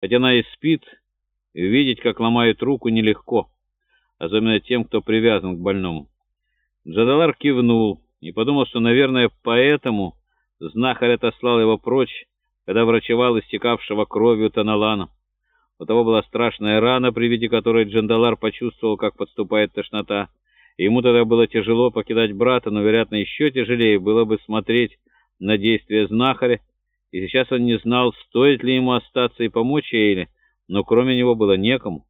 Хотя она и спит, видеть, как ломают руку, нелегко, особенно тем, кто привязан к больному. Джадалар кивнул и подумал, что, наверное, поэтому знахарь отослал его прочь, когда врачевал истекавшего кровью Таналана. У того была страшная рана, при виде которой Джандалар почувствовал, как подступает тошнота. Ему тогда было тяжело покидать брата, но, вероятно, еще тяжелее было бы смотреть на действия знахаря, и сейчас он не знал, стоит ли ему остаться и помочь Эйле, но кроме него было некому.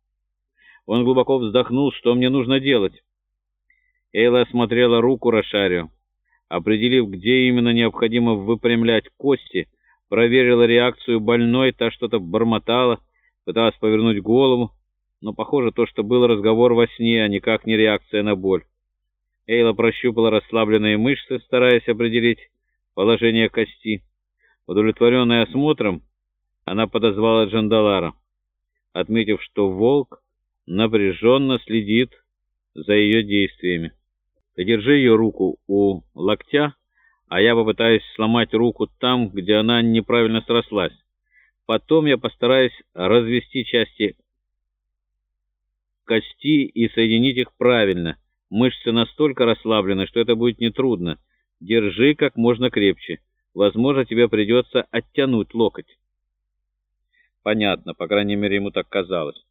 Он глубоко вздохнул, что мне нужно делать. Эйла осмотрела руку Рошарио. Определив, где именно необходимо выпрямлять кости, проверила реакцию больной, та что-то бормотала, пыталась повернуть голову, но, похоже, то, что был разговор во сне, а никак не реакция на боль. Эйла прощупала расслабленные мышцы, стараясь определить положение кости. Удовлетворенная осмотром, она подозвала Джандалара, отметив, что волк напряженно следит за ее действиями. Ты держи ее руку у локтя, а я попытаюсь сломать руку там, где она неправильно срослась. Потом я постараюсь развести части кости и соединить их правильно. Мышцы настолько расслаблены, что это будет нетрудно. Держи как можно крепче. Возможно, тебе придется оттянуть локоть. Понятно, по крайней мере, ему так казалось.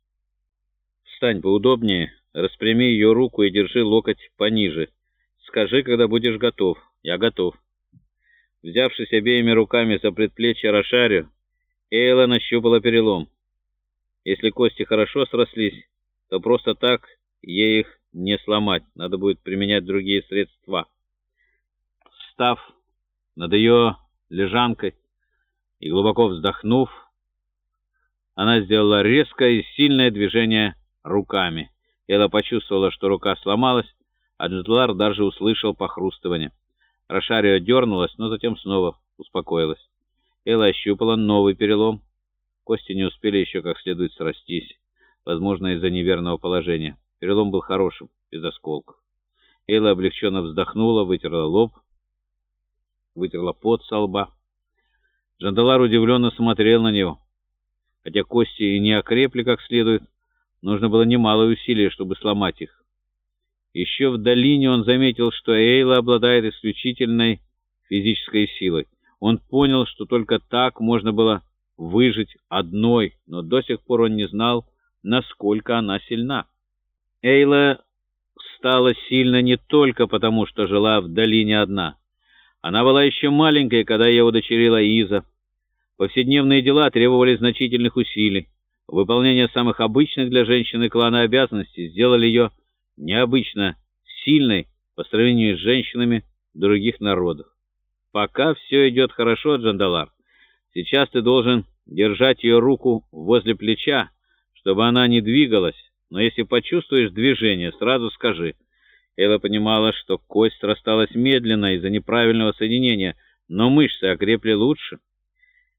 Встань поудобнее, распрями ее руку и держи локоть пониже. Скажи, когда будешь готов. Я готов. Взявшись обеими руками за предплечье Рошарю, Эйла нащупала перелом. Если кости хорошо срослись, то просто так ей их не сломать. Надо будет применять другие средства. Встав над ее лежанкой и глубоко вздохнув, она сделала резкое и сильное движение руками. Эйла почувствовала, что рука сломалась, а Джетлар даже услышал похрустывание. Рошарио дернулась, но затем снова успокоилась. Элла ощупала новый перелом. Кости не успели еще как следует срастись, возможно, из-за неверного положения. Перелом был хорошим, без осколков. Элла облегченно вздохнула, вытерла лоб, вытерла пот со лба. Джандалар удивленно смотрел на него. Хотя кости и не окрепли как следует, нужно было немалое усилие, чтобы сломать их. Еще в долине он заметил, что Эйла обладает исключительной физической силой. Он понял, что только так можно было выжить одной, но до сих пор он не знал, насколько она сильна. Эйла стала сильна не только потому, что жила в долине одна. Она была еще маленькой, когда ее удочерила Иза. Повседневные дела требовали значительных усилий. Выполнение самых обычных для женщины клана обязанностей сделали ее необычно сильной по сравнению с женщинами других народов. Пока все идет хорошо, Джандалар. Сейчас ты должен держать ее руку возле плеча, чтобы она не двигалась, но если почувствуешь движение, сразу скажи. Элла понимала, что кость рассталась медленно из-за неправильного соединения, но мышцы окрепли лучше.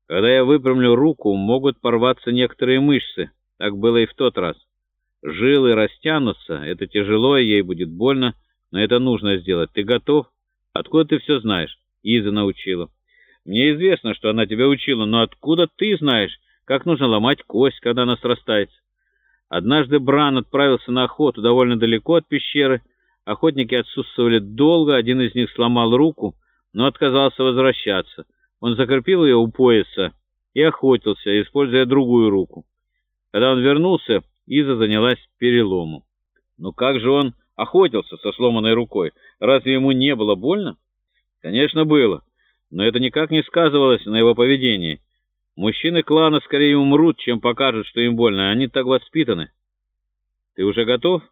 Когда я выпрямлю руку, могут порваться некоторые мышцы. Так было и в тот раз. Жилы растянутся, это тяжело, ей будет больно, но это нужно сделать. Ты готов? Откуда ты все знаешь? Иза научила. Мне известно, что она тебя учила, но откуда ты знаешь, как нужно ломать кость, когда она срастается? Однажды Бран отправился на охоту довольно далеко от пещеры. Охотники отсутствовали долго, один из них сломал руку, но отказался возвращаться. Он закрепил ее у пояса и охотился, используя другую руку. Когда он вернулся, Иза занялась переломом. Но как же он охотился со сломанной рукой? Разве ему не было больно? Конечно, было, но это никак не сказывалось на его поведении. Мужчины клана скорее умрут, чем покажут, что им больно, они так воспитаны. Ты уже готов?